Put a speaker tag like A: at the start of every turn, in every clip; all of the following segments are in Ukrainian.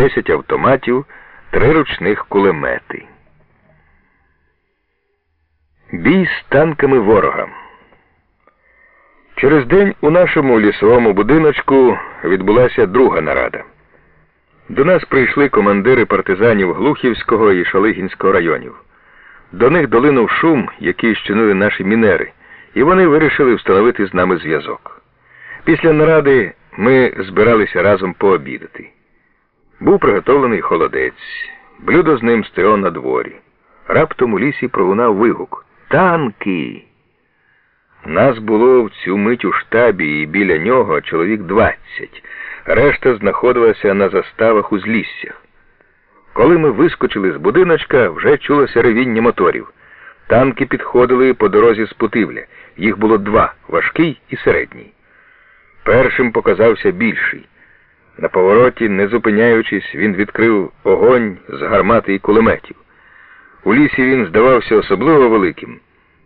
A: 10 автоматів, три ручних кулемети. Бій з танками ворога. Через день у нашому лісовому будиночку відбулася друга нарада. До нас прийшли командири партизанів Глухівського і Шалигінського районів. До них долинув шум, який щинили наші мінери, і вони вирішили встановити з нами зв'язок. Після наради ми збиралися разом пообідати. Був приготовлений холодець, блюдо з ним стояло на дворі. Раптом у лісі пролунав вигук Танки! Нас було в цю мить у штабі і біля нього чоловік двадцять. Решта знаходилася на заставах у зліссях. Коли ми вискочили з будиночка, вже чулося ревіння моторів. Танки підходили по дорозі з Путивля. Їх було два важкий і середній. Першим показався більший. На повороті, не зупиняючись, він відкрив огонь з гармати і кулеметів. У лісі він здавався особливо великим.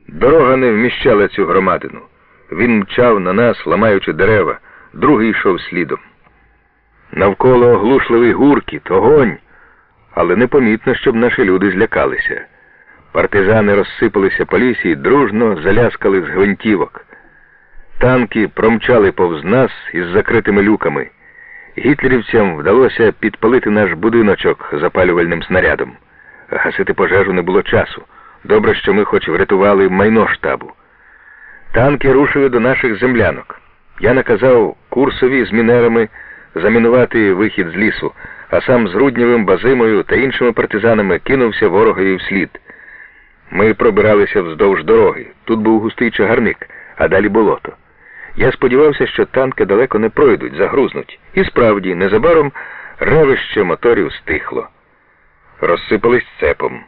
A: Дорога не вміщала цю громадину. Він мчав на нас, ламаючи дерева, другий йшов слідом. Навколо оглушливий гуркіт, огонь, але непомітно, щоб наші люди злякалися. Партизани розсипалися по лісі і дружно заляскали з гвинтівок. Танки промчали повз нас із закритими люками. Гітлерівцям вдалося підпалити наш будиночок запалювальним снарядом. Гасити пожежу не було часу. Добре, що ми хоч врятували майно штабу. Танки рушили до наших землянок. Я наказав курсові з мінерами замінувати вихід з лісу, а сам з Руднєвим, Базимою та іншими партизанами кинувся ворогові вслід. Ми пробиралися вздовж дороги. Тут був густий чагарник, а далі болото. Я сподівався, що танки далеко не пройдуть, загрузнуть. І справді, незабаром ревище моторів стихло. Розсипались цепом.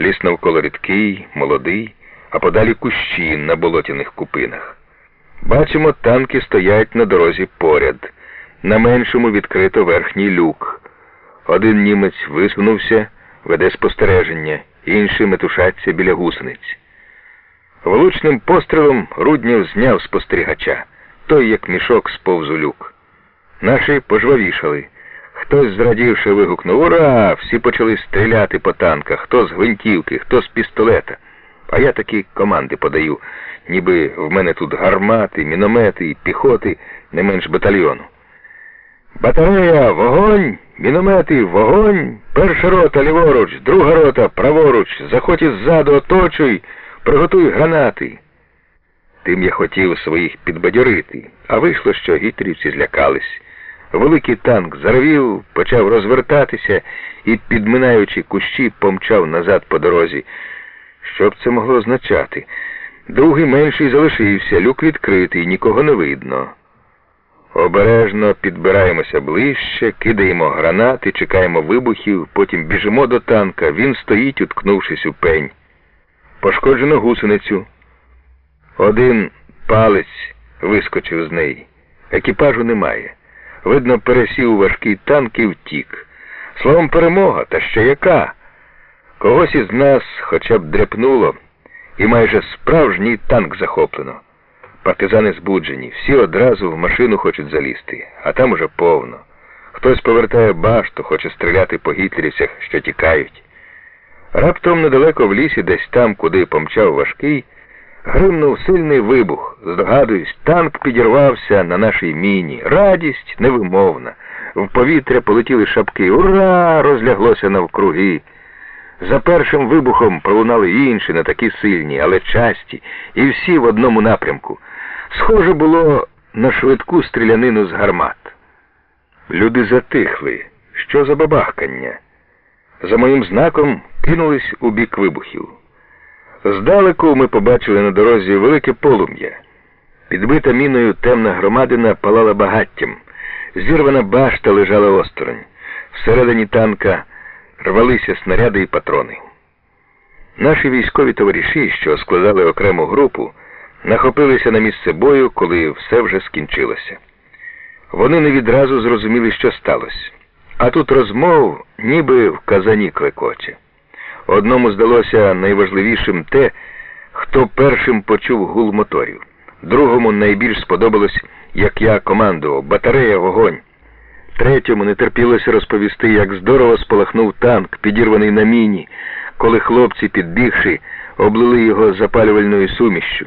A: Ліс навколо рідкий, молодий, а подалі кущі на болотяних купинах. Бачимо, танки стоять на дорозі поряд. На меншому відкрито верхній люк. Один німець висунувся, веде спостереження, інші метушаться біля гусениць. Влучним пострілом Руднів зняв спостерігача, той, як мішок, сповз у люк. Наші пожвавішали. Хтось, зрадівши, вигукнув Ура! Всі почали стріляти по танках, хто з гвинтівки, хто з пістолета. А я такі команди подаю, ніби в мене тут гармати, міномети і піхоти не менш батальйону. Батарея, вогонь, міномети, вогонь, перша рота ліворуч, друга рота праворуч, заходь іззаду, оточуй, приготуй гранати. Тим я хотів своїх підбадьорити, а вийшло, що гітлерівці злякались. Великий танк заревів, почав розвертатися і, підминаючи кущі, помчав назад по дорозі. Що б це могло означати? Другий менший залишився, люк відкритий, нікого не видно. Обережно підбираємося ближче, кидаємо гранати, чекаємо вибухів, потім біжимо до танка. Він стоїть, уткнувшись у пень. Пошкоджено гусеницю. Один палець вискочив з неї. Екіпажу немає. Видно, пересів важкий танк і втік. Словом, перемога, та ще яка? Когось із нас хоча б дряпнуло, і майже справжній танк захоплено. Партизани збуджені, всі одразу в машину хочуть залізти, а там уже повно. Хтось повертає башту, хоче стріляти по гітлерівцях, що тікають. Раптом недалеко в лісі, десь там, куди помчав важкий, гримнув сильний вибух. Здогадуюсь, танк підірвався на нашій міні. Радість невимовна. В повітря полетіли шапки. Ура! розляглося навкруги. За першим вибухом пролунали інші, не такі сильні, але часті, і всі в одному напрямку. Схоже було на швидку стрілянину з гармат. Люди затихли. Що за бабахкання? За моїм знаком кинулись у бік вибухів. Здалеку ми побачили на дорозі велике полум'я. Підбита міною темна громадина палала багаттям. Зірвана башта лежала осторонь. Всередині танка рвалися снаряди і патрони. Наші військові товариші, що складали окрему групу, нахопилися на місце бою, коли все вже скінчилося. Вони не відразу зрозуміли, що сталося. А тут розмов ніби в казані клекоче. Одному здалося найважливішим те, хто першим почув гул моторів. Другому найбільш сподобалось, як я командував, батарея вогонь. Третьому не терпілося розповісти, як здорово спалахнув танк, підірваний на міні, коли хлопці, підбігши, облили його запалювальною сумішчю.